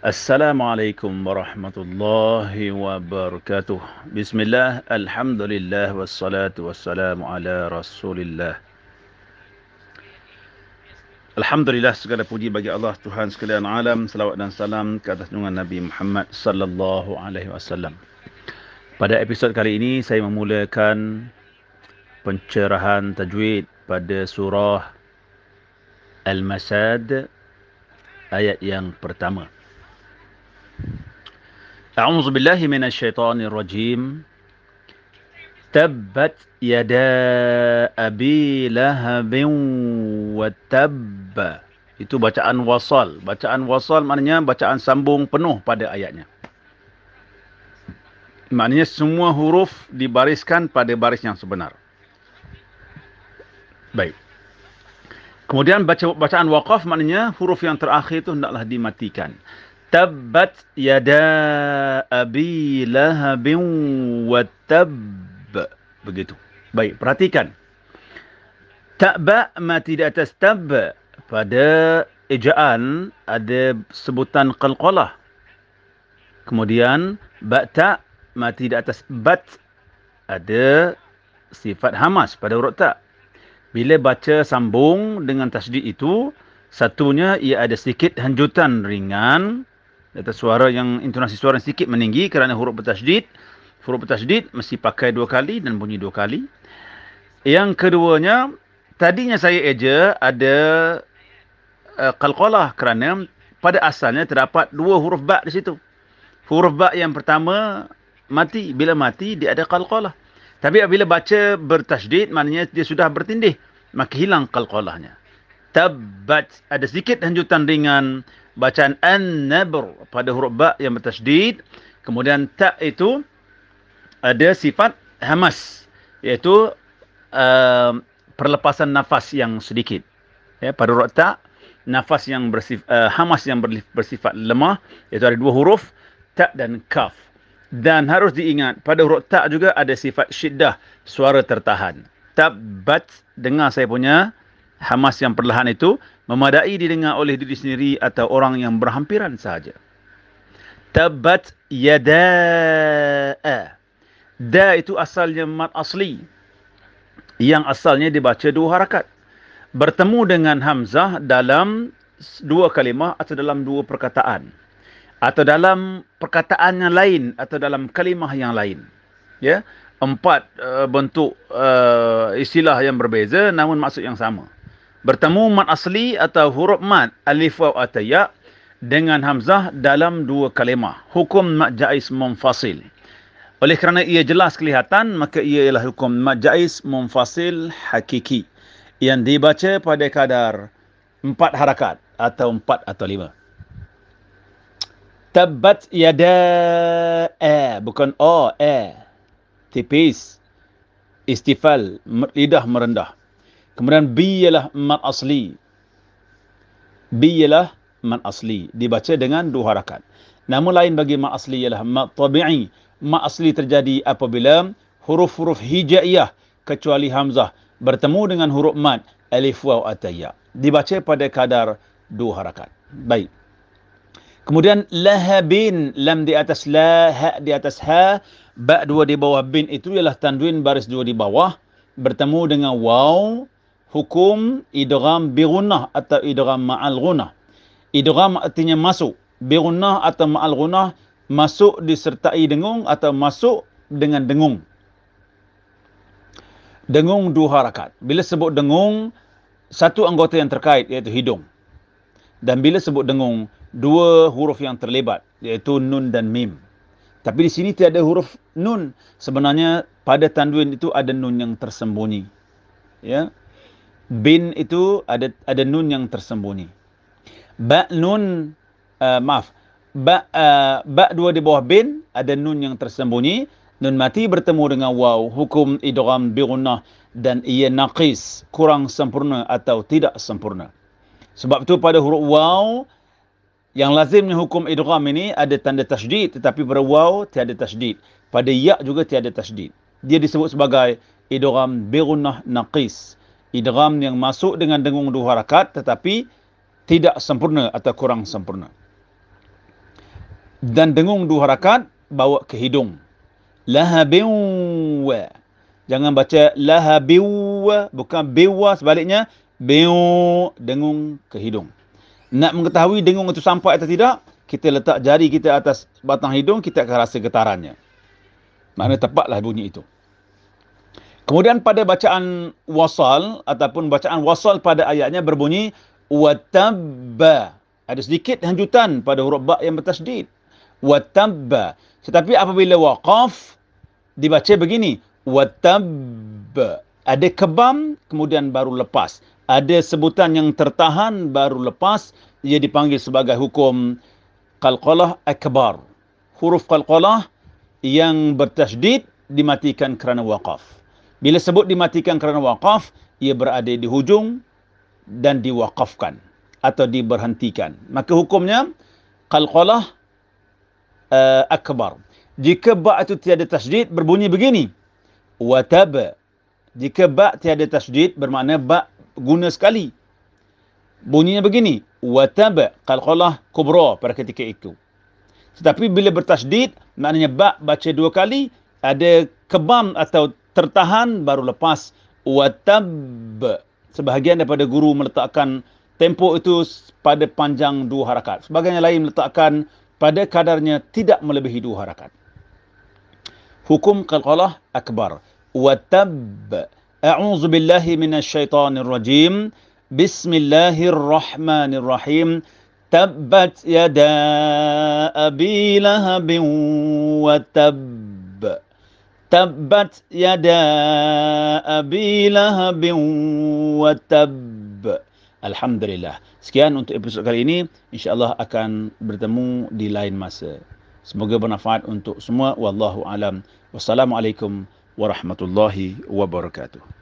Assalamualaikum warahmatullahi wabarakatuh. Bismillah, alhamdulillah, wassalatu wassalamu ala rasulillah. Alhamdulillah segala puji bagi Allah Tuhan sekalian alam. Salawat dan salam ke atas junjungan Nabi Muhammad sallallahu alaihi wasallam. Pada episod kali ini saya memulakan pencerahan tajwid pada surah Al-Masad ayat yang pertama. أعوذ بالله من الشيطان الرجيم تبت يدا أبي لهب وتب itu bacaan wasal bacaan wasal maknanya bacaan sambung penuh pada ayatnya maknanya semua huruf dibariskan pada baris yang sebenar baik kemudian baca bacaan waqaf maknanya huruf yang terakhir itu hendaklah dimatikan Tabbat yada abi lahabin wa tab. Begitu. Baik, perhatikan. Ta'ba mati di atas tab. Pada ejaan ada sebutan qalqalah. Kemudian, ba'ta mati di atas bat. Ada sifat hamas pada huruf tak. Bila baca sambung dengan tasdid itu, satunya ia ada sedikit hanjutan ringan Data suara yang intonasi suara yang sedikit meninggi kerana huruf bertasydid. Huruf bertasydid mesti pakai dua kali dan bunyi dua kali. Yang keduanya, tadinya saya eja ada uh, qalqalah kerana pada asalnya terdapat dua huruf ba di situ. Huruf ba yang pertama mati. Bila mati, dia ada qalqalah. Tapi bila baca bertasydid, maknanya dia sudah bertindih. Maka hilang qalqalahnya. Tabbat. Ada sedikit hanjutan ringan bacaan an-nabr pada huruf ba yang bertasydid. Kemudian ta itu ada sifat hamas iaitu uh, perlepasan nafas yang sedikit. Ya pada huruf ta nafas yang bersifat uh, hamas yang bersifat lemah iaitu ada dua huruf ta dan kaf. Dan harus diingat pada huruf ta juga ada sifat syiddah suara tertahan. Tabat dengar saya punya hamas yang perlahan itu memadai didengar oleh diri sendiri atau orang yang berhampiran sahaja. Tabat yada. Da itu asalnya mat asli. Yang asalnya dibaca dua harakat. Bertemu dengan Hamzah dalam dua kalimah atau dalam dua perkataan. Atau dalam perkataan yang lain atau dalam kalimah yang lain. Ya, Empat uh, bentuk uh, istilah yang berbeza namun maksud yang sama bertemu mat asli atau huruf mat alif waw atau ya dengan hamzah dalam dua kalimah. Hukum mat jaiz munfasil. Oleh kerana ia jelas kelihatan maka ia ialah hukum mat jaiz munfasil hakiki. Yang dibaca pada kadar empat harakat atau empat atau lima. Tabat yada a bukan o a tipis. Istifal lidah merendah Kemudian bi ialah mat asli. Bi ialah mat asli. Dibaca dengan dua harakat. Namun lain bagi mat asli ialah mat tabi'i. Mat asli terjadi apabila huruf-huruf hijaiyah kecuali hamzah bertemu dengan huruf mat alif waw atau ya. Dibaca pada kadar dua harakat. Baik. Kemudian lahabin lam di atas la ha di atas ha ba dua di bawah bin itu ialah tanwin baris dua di bawah bertemu dengan waw hukum idgham bi gunnah atau idgham ma'al gunnah. Idgham artinya masuk. Bi gunnah atau ma'al gunnah masuk disertai dengung atau masuk dengan dengung. Dengung dua harakat. Bila sebut dengung, satu anggota yang terkait iaitu hidung. Dan bila sebut dengung, dua huruf yang terlibat iaitu nun dan mim. Tapi di sini tiada huruf nun. Sebenarnya pada tanwin itu ada nun yang tersembunyi. Ya, bin itu ada ada nun yang tersembunyi. Ba nun uh, maaf. Ba uh, ba dua di bawah bin ada nun yang tersembunyi. Nun mati bertemu dengan waw hukum idgham bi gunnah dan ia naqis kurang sempurna atau tidak sempurna. Sebab itu pada huruf waw yang lazimnya hukum idgham ini ada tanda tasydid tetapi pada waw tiada tasydid. Pada ya juga tiada tasydid. Dia disebut sebagai idgham bi gunnah naqis idgham yang masuk dengan dengung dua harakat tetapi tidak sempurna atau kurang sempurna. Dan dengung dua harakat bawa ke hidung. Lahabin wa. Jangan baca lahabin wa. Bukan biwa sebaliknya. Biu. Dengung ke hidung. Nak mengetahui dengung itu sampai atau tidak, kita letak jari kita atas batang hidung, kita akan rasa getarannya. Maknanya tepatlah bunyi itu. Kemudian pada bacaan wasal ataupun bacaan wasal pada ayatnya berbunyi watabba. Ada sedikit hanjutan pada huruf ba yang bertasydid. Watabba. Tetapi apabila waqaf dibaca begini, watabba. Ada kebam kemudian baru lepas ada sebutan yang tertahan baru lepas ia dipanggil sebagai hukum qalqalah akbar. Huruf qalqalah yang bertasydid dimatikan kerana waqaf. Bila sebut dimatikan kerana waqaf, ia berada di hujung dan diwaqafkan atau diberhentikan. Maka hukumnya qalqalah uh, akbar. Jika ba itu tiada tasydid berbunyi begini. Watab. Jika ba tiada tasydid bermakna ba guna sekali. Bunyinya begini. Wataba qalqalah kubra pada ketika itu. Tetapi bila bertasdid, maknanya ba baca dua kali, ada kebam atau tertahan baru lepas. Watab sebahagian daripada guru meletakkan tempo itu pada panjang dua harakat. Sebahagian yang lain meletakkan pada kadarnya tidak melebihi dua harakat. Hukum qalqalah akbar. Watab a'udzu billahi minasyaitonir rajim bismillahirrahmanirrahim. Tabbat yada abi lahabin watab. تبت يدا أبي لهب وتب Alhamdulillah. Sekian untuk episod kali ini. InsyaAllah akan bertemu di lain masa. Semoga bermanfaat untuk semua. Wallahu alam. Wassalamualaikum warahmatullahi wabarakatuh.